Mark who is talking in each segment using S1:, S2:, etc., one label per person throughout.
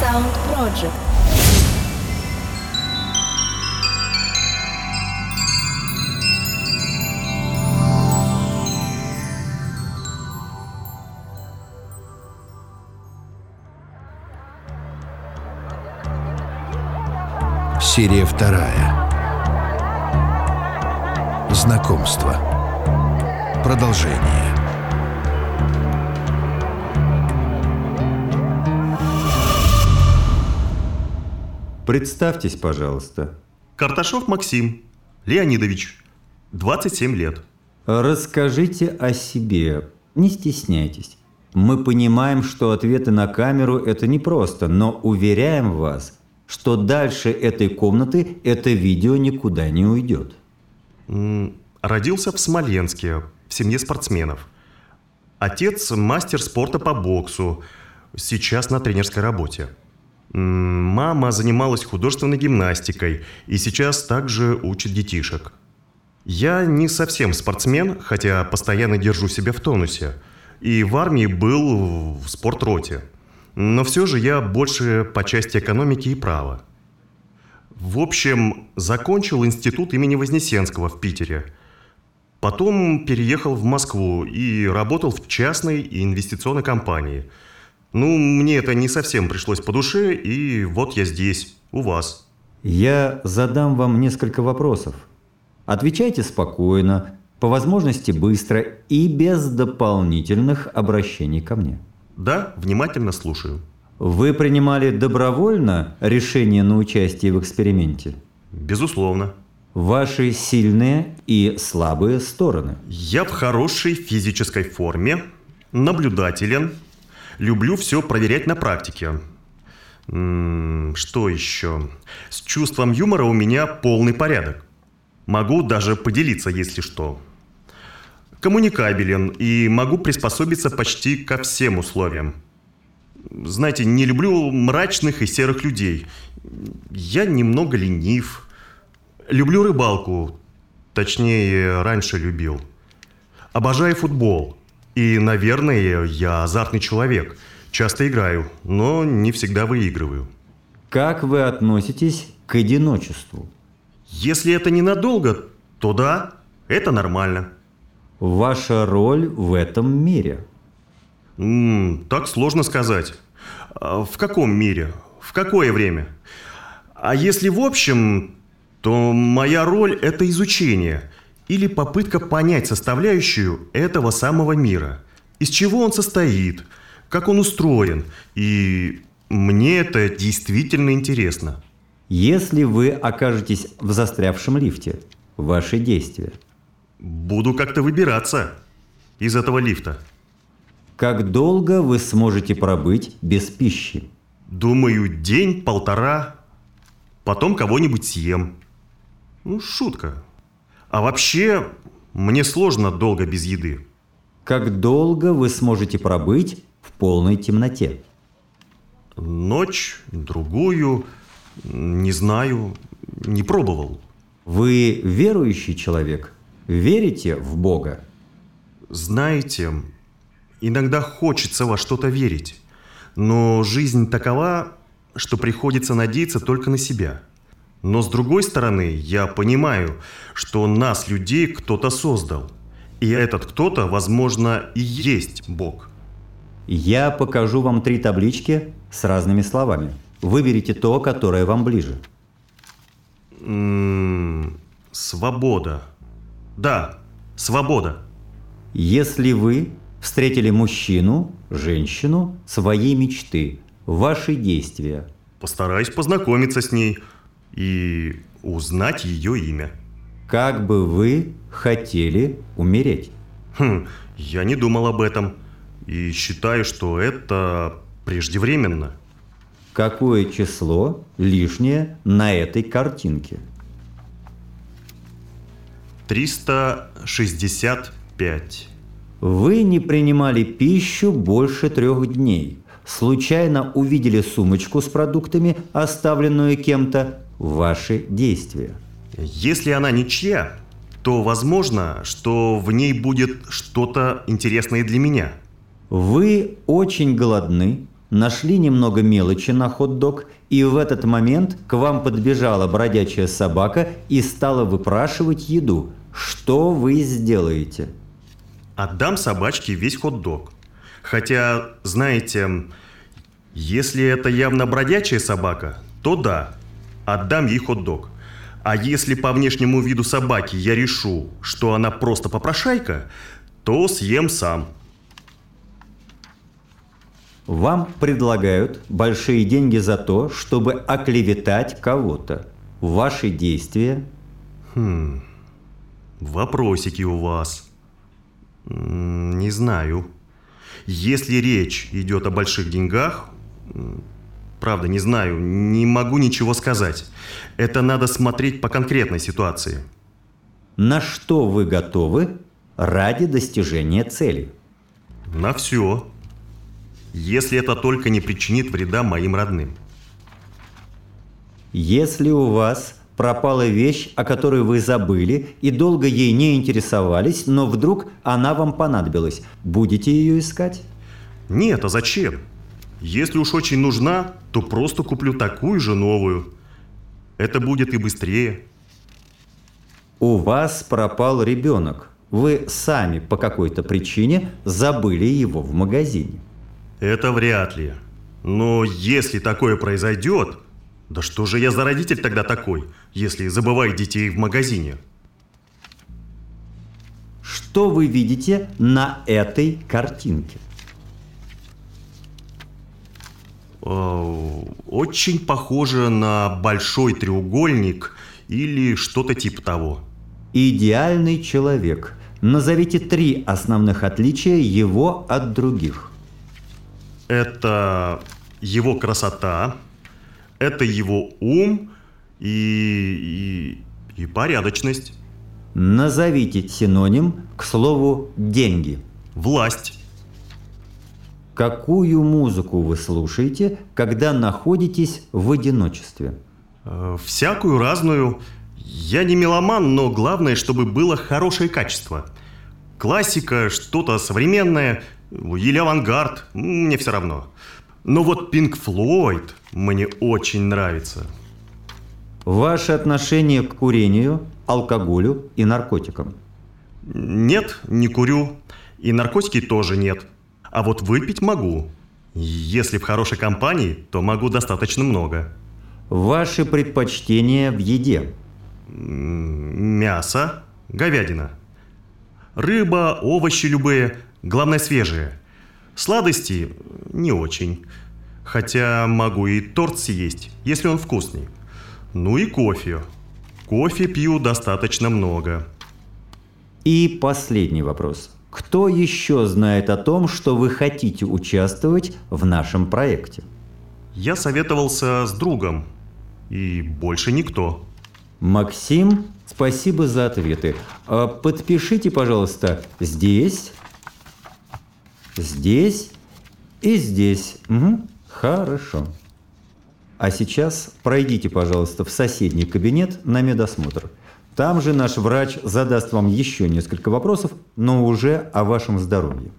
S1: Sound Project.
S2: Серия вторая. Знакомство. Продолжение.
S3: Представьтесь, пожалуйста.
S4: Карташов Максим Леонидович, 27 лет.
S3: Расскажите о себе. Не стесняйтесь. Мы понимаем, что ответы на камеру – это непросто, но уверяем вас, что дальше этой комнаты это видео никуда не уйдет.
S4: Родился в Смоленске, в семье спортсменов. Отец – мастер спорта по боксу, сейчас на тренерской работе. Мама занималась художественной гимнастикой и сейчас также учит детишек. Я не совсем спортсмен, хотя постоянно держу себя в тонусе. И в армии был в спортроте. Но все же я больше по части экономики и права. В общем, закончил институт имени Вознесенского в Питере. Потом переехал в Москву и работал в частной инвестиционной компании. Ну, мне это не совсем пришлось по душе, и вот я здесь, у вас.
S3: Я задам вам несколько вопросов. Отвечайте спокойно, по возможности быстро и без дополнительных обращений ко мне.
S4: Да, внимательно слушаю.
S3: Вы принимали добровольно решение на участие в эксперименте?
S4: Безусловно.
S3: Ваши сильные и слабые стороны.
S4: Я в хорошей физической форме, наблюдателен, люблю все проверять на практике. Что еще? С чувством юмора у меня полный порядок. Могу даже поделиться, если что. Коммуникабелен и могу приспособиться почти ко всем условиям. Знаете, не люблю мрачных и серых людей. Я немного ленив. Люблю рыбалку. Точнее, раньше любил. Обожаю футбол. И, наверное, я азартный человек. Часто играю, но не всегда выигрываю.
S3: Как вы относитесь к одиночеству?
S4: Если это ненадолго, то да, это нормально.
S3: Ваша роль в этом мире?
S4: М, так сложно сказать. А В каком мире? В какое время? А если в общем, то моя роль – это изучение или попытка понять составляющую этого самого мира. Из чего он состоит, как он устроен. И мне это действительно интересно.
S3: Если вы окажетесь в застрявшем лифте, ваши действия.
S4: Буду как-то выбираться из этого лифта.
S3: Как долго вы сможете пробыть без пищи?
S4: Думаю, день-полтора, потом кого-нибудь съем. Ну, шутка. А вообще, мне сложно долго без еды.
S3: Как долго вы сможете пробыть в полной темноте?
S4: Ночь, другую, не знаю, не пробовал.
S3: Вы верующий человек? Верите в Бога?
S4: Знаете, иногда хочется во что-то верить, но жизнь такова, что приходится надеяться только на себя. Но с другой стороны, я понимаю, что нас, людей, кто-то создал. И этот кто-то, возможно, и есть Бог.
S3: Я покажу вам три таблички с разными словами. Выберите то, которое вам ближе.
S4: М, Свобода. Да, свобода.
S3: Если вы встретили мужчину, женщину своей мечты, ваши действия.
S4: Постараюсь познакомиться с ней и узнать ее имя.
S3: Как бы вы хотели умереть?
S4: Хм, я не думал об этом и считаю, что это преждевременно.
S3: Какое число лишнее на этой картинке?
S4: 365.
S3: Вы не принимали пищу больше трех дней. Случайно увидели сумочку с продуктами, оставленную кем-то. Ваши действия.
S4: Если она ничья, то возможно, что в ней будет что-то интересное для меня.
S3: Вы очень голодны, нашли немного мелочи на хот-дог, и в этот момент к вам подбежала бродячая собака и стала выпрашивать еду. Что вы сделаете?
S4: Отдам собачке весь хот-дог. Хотя, знаете, если это явно бродячая собака, то да, отдам ей хот-дог. А если по внешнему виду собаки я решу, что она просто попрошайка, то съем сам.
S3: Вам предлагают большие деньги за то, чтобы оклеветать кого-то. Ваши действия?
S4: Хм, вопросики у вас. Не знаю. Если речь идет о больших деньгах, правда, не знаю, не могу ничего сказать. Это надо смотреть по конкретной ситуации.
S3: На что вы готовы ради достижения цели?
S4: На все. Если это только не причинит вреда моим родным.
S3: Если у вас пропала вещь, о которой вы забыли и долго ей не интересовались, но вдруг она вам понадобилась, будете ее искать?
S4: Нет, а зачем? Если уж очень нужна, то просто куплю такую же новую. Это будет и быстрее.
S3: У вас пропал ребенок. Вы сами по какой-то причине забыли его в магазине.
S4: Это вряд ли. Но если такое произойдет, да что же я за родитель тогда такой, если забываю детей в магазине?
S3: Что вы видите на этой картинке?
S4: Очень похоже на большой треугольник или что-то типа того.
S3: Идеальный человек. Назовите три основных отличия его от других.
S4: Это его красота, это его ум и, и, и порядочность.
S3: Назовите синоним к слову «деньги».
S4: Власть.
S3: Какую музыку вы слушаете, когда находитесь в одиночестве?
S4: Э, всякую разную. Я не меломан, но главное, чтобы было хорошее качество. Классика, что-то современное или авангард, мне все равно. Но вот Pink Floyd мне очень нравится.
S3: Ваше отношение к курению, алкоголю и наркотикам?
S4: Нет, не курю. И наркотики тоже нет. А вот выпить могу. Если в хорошей компании, то могу достаточно много.
S3: Ваши предпочтения в еде?
S4: Мясо, говядина. Рыба, овощи любые, главное свежие. Сладости не очень. Хотя могу и торт съесть, если он вкусный. Ну и кофе. Кофе пью достаточно много.
S3: И последний вопрос. Кто еще знает о том, что вы хотите участвовать в нашем проекте?
S4: Я советовался с другом. И больше никто.
S3: Максим, спасибо за ответы. А подпишите, пожалуйста, здесь, здесь и здесь. Угу. Хорошо. А сейчас пройдите, пожалуйста, в соседний кабинет на медосмотр. Там же наш врач задаст вам еще несколько вопросов, но уже о вашем здоровье.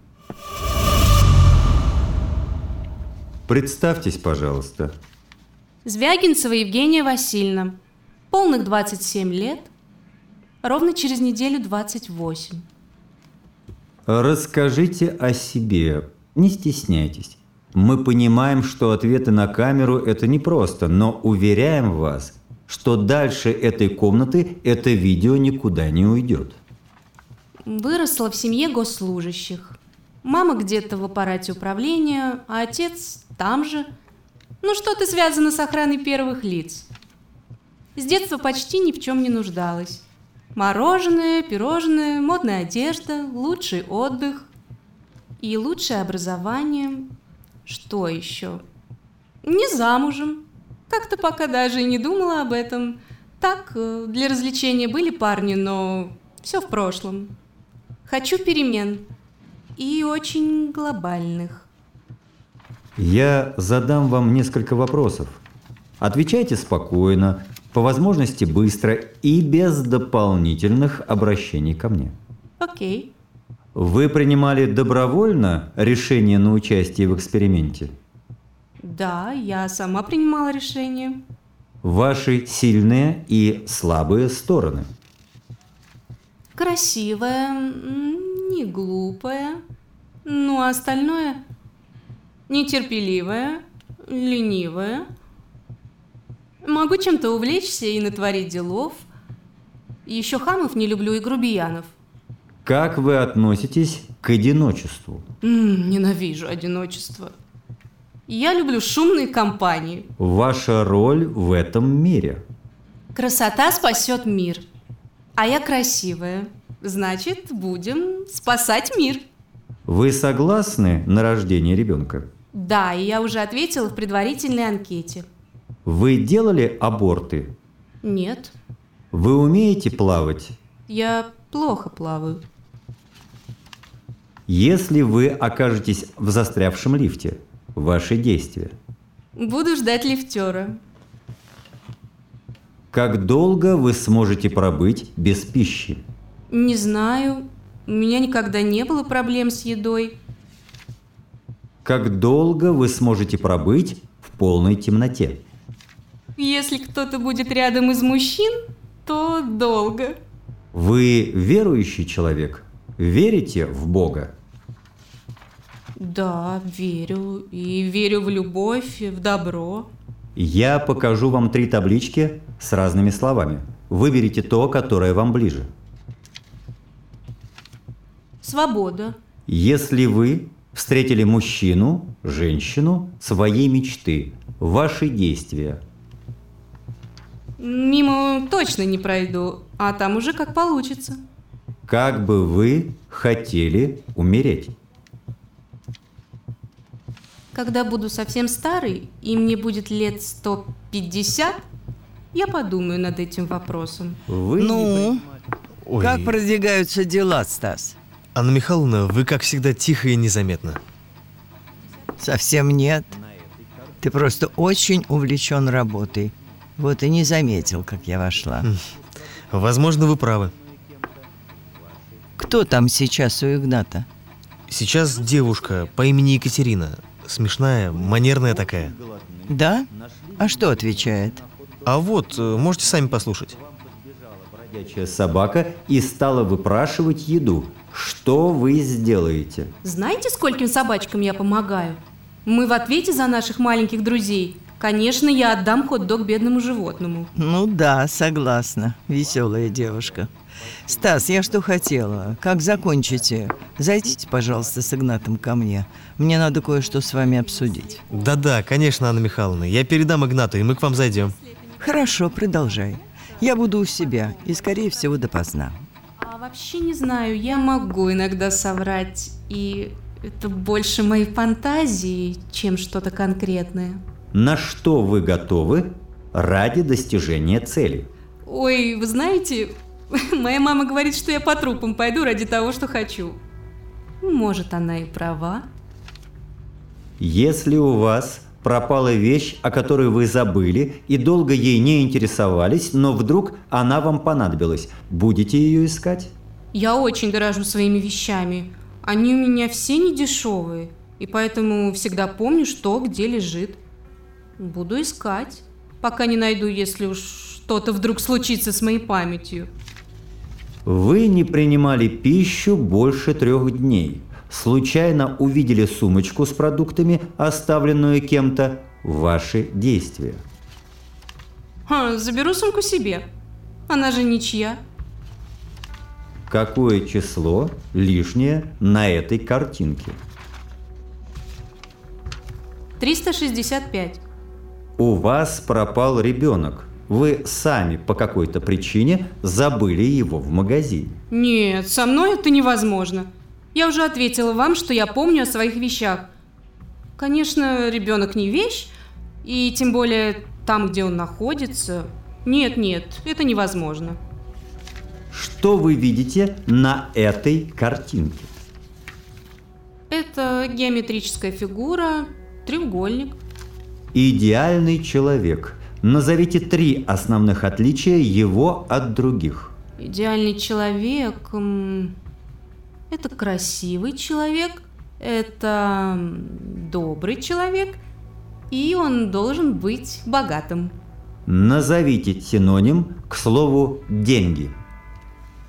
S3: Представьтесь, пожалуйста.
S1: Звягинцева Евгения Васильевна. Полных 27 лет. Ровно через неделю 28.
S3: Расскажите о себе. Не стесняйтесь. Мы понимаем, что ответы на камеру – это непросто, но уверяем вас, что дальше этой комнаты это видео никуда не уйдет.
S1: Выросла в семье госслужащих. Мама где-то в аппарате управления, а отец там же. Ну, что-то связано с охраной первых лиц. С детства почти ни в чем не нуждалась. Мороженое, пирожное, модная одежда, лучший отдых и лучшее образование. Что еще? Не замужем. Как-то пока даже и не думала об этом. Так, э, для развлечения были парни, но все в прошлом. Хочу перемен. И очень глобальных.
S3: Я задам вам несколько вопросов. Отвечайте спокойно, по возможности быстро и без дополнительных обращений ко мне.
S1: Окей.
S3: Вы принимали добровольно решение на участие в эксперименте?
S1: Да, я сама принимала решение.
S3: Ваши сильные и слабые стороны.
S1: Красивая, м, не глупая. Ну, а остальное нетерпеливая, ленивая. Могу чем-то увлечься и натворить делов. Еще хамов не люблю и грубиянов.
S3: Как вы относитесь к одиночеству?
S1: М, ненавижу одиночество. Я люблю шумные компании.
S3: Ваша роль в этом мире?
S1: Красота спасет мир. А я красивая. Значит, будем спасать мир.
S3: Вы согласны на рождение ребенка?
S1: Да, и я уже ответила в предварительной анкете.
S3: Вы делали аборты?
S1: Нет,
S3: Вы умеете плавать?
S1: я плохо плаваю.
S3: Если вы окажетесь в застрявшем лифте, ваши действия.
S1: Буду ждать лифтера.
S3: Как долго вы сможете пробыть без пищи?
S1: Не знаю, у меня никогда не было проблем с едой.
S3: Как долго вы сможете пробыть в полной темноте?
S1: Если кто-то будет рядом из мужчин, то долго.
S3: Вы верующий человек? Верите в Бога?
S1: Да, верю. И верю в любовь, в добро.
S3: Я покажу вам три таблички с разными словами. Выберите то, которое вам ближе.
S1: Свобода.
S3: Если вы встретили мужчину, женщину своей мечты, ваши действия.
S1: Мимо точно не пройду, а там уже как получится.
S3: Как бы вы хотели умереть?
S1: Когда буду совсем старый, и мне будет лет 150, я подумаю над этим вопросом.
S3: Вы не
S5: Ну,
S4: Ой,
S5: как продвигаются дела, Стас?
S6: Анна Михайловна, вы, как всегда, тихо и незаметно.
S5: Совсем нет. Ты просто очень увлечен работой. Вот и не заметил, как я вошла.
S6: Возможно, вы правы.
S5: Кто там сейчас у Игната?
S6: Сейчас девушка по имени Екатерина. Смешная, манерная такая.
S5: Да? А что отвечает?
S6: А вот, э, можете сами послушать.
S3: бродячая собака и стала выпрашивать еду. Что вы сделаете?
S1: Знаете, скольким собачкам я помогаю? Мы в ответе за наших маленьких друзей. Конечно, я отдам хот-дог бедному животному.
S5: Ну да, согласна. Веселая девушка. Стас, я что хотела? Как закончите? Зайдите, пожалуйста, с Игнатом ко мне. Мне надо кое-что с вами обсудить.
S6: Да-да, конечно, Анна Михайловна. Я передам Игнату, и мы к вам зайдем.
S5: Хорошо, продолжай. Я буду у себя и, скорее всего, допоздна.
S1: А вообще не знаю, я могу иногда соврать, и это больше моей фантазии, чем что-то конкретное.
S3: На что вы готовы ради достижения цели?
S1: Ой, вы знаете, моя мама говорит, что я по трупам пойду ради того, что хочу. Может, она и права.
S3: Если у вас пропала вещь, о которой вы забыли и долго ей не интересовались, но вдруг она вам понадобилась, будете ее искать?
S1: Я очень дорожу своими вещами. Они у меня все не дешевые, и поэтому всегда помню, что где лежит. Буду искать, пока не найду, если уж что-то вдруг случится с моей памятью.
S3: Вы не принимали пищу больше трех дней. Случайно увидели сумочку с продуктами, оставленную кем-то. Ваши действия.
S1: Ха, заберу сумку себе. Она же ничья.
S3: Какое число лишнее на этой картинке?
S1: 365.
S3: У вас пропал ребенок. Вы сами по какой-то причине забыли его в магазине.
S1: Нет, со мной это невозможно. Я уже ответила вам, что я помню о своих вещах. Конечно, ребенок не вещь, и тем более там, где он находится. Нет, нет, это невозможно.
S3: Что вы видите на этой картинке?
S1: Это геометрическая фигура, треугольник.
S3: Идеальный человек. Назовите три основных отличия его от других.
S1: Идеальный человек. это красивый человек, это добрый человек, и он должен быть богатым.
S3: Назовите синоним к слову «деньги».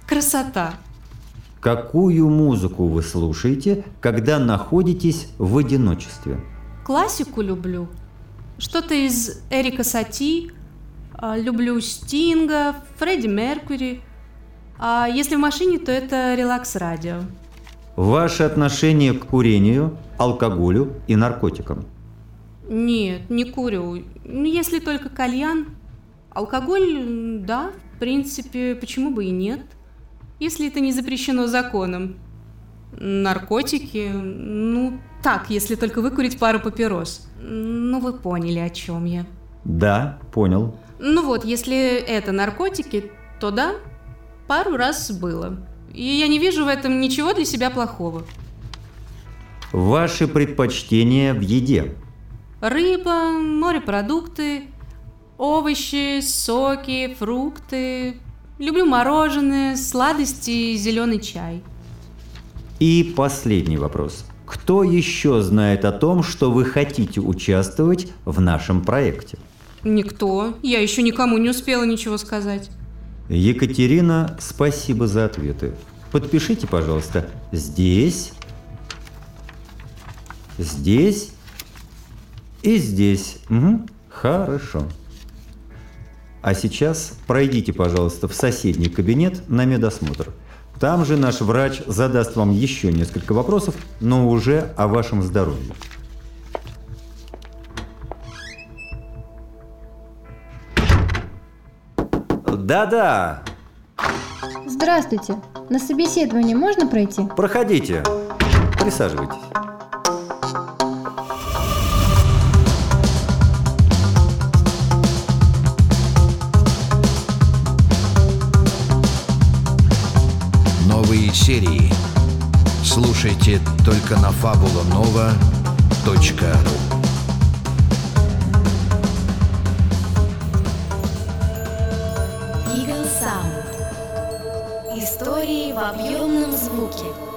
S1: Красота.
S3: Какую музыку вы слушаете, когда находитесь в одиночестве?
S1: Классику люблю. Что-то из Эрика Сати. А, люблю Стинга, Фредди Меркьюри. А если в машине, то это релакс-радио.
S3: Ваше отношение к курению, алкоголю и наркотикам?
S1: Нет, не курю. Ну, если только кальян. Алкоголь, да, в принципе, почему бы и нет. Если это не запрещено законом. Наркотики, ну, так, если только выкурить пару папирос. Ну, вы поняли, о чем я.
S3: Да, понял.
S1: Ну вот, если это наркотики, то да, пару раз было. И я не вижу в этом ничего для себя плохого.
S3: Ваши предпочтения в еде?
S1: Рыба, морепродукты, овощи, соки, фрукты. Люблю мороженое, сладости, зеленый чай.
S3: И последний вопрос. Кто еще знает о том, что вы хотите участвовать в нашем проекте?
S1: Никто. Я еще никому не успела ничего сказать.
S3: Екатерина, спасибо за ответы. Подпишите, пожалуйста, здесь, здесь и здесь. Угу. Хорошо. А сейчас пройдите, пожалуйста, в соседний кабинет на медосмотр. Там же наш врач задаст вам еще несколько вопросов, но уже о вашем здоровье. Да-да,
S7: Здравствуйте. На собеседование можно пройти?
S3: проходите. Присаживайтесь.
S2: Серии. Слушайте только на fabulanova.ru.
S8: Истории в объемном звуке.